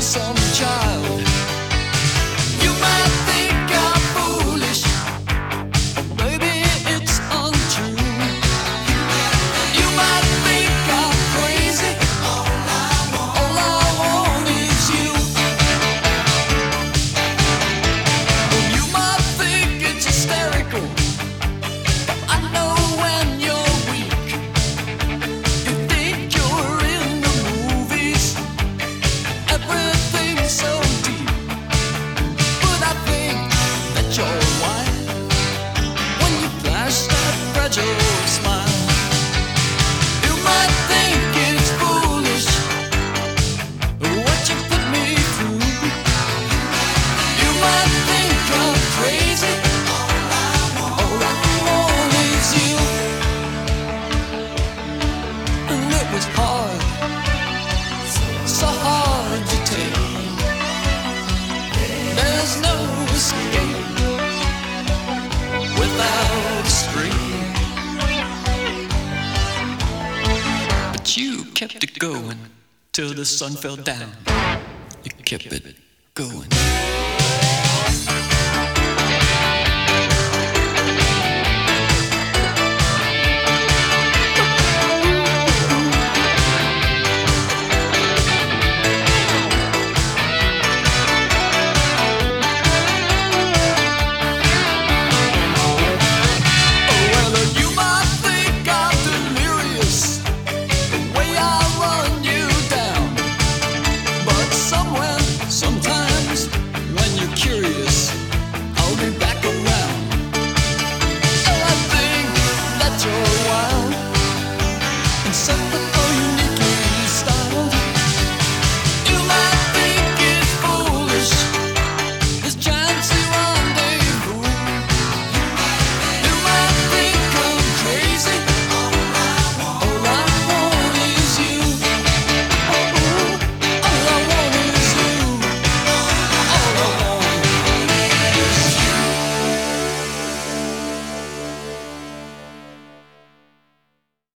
some child. It going till the sun fell down. You kept it going.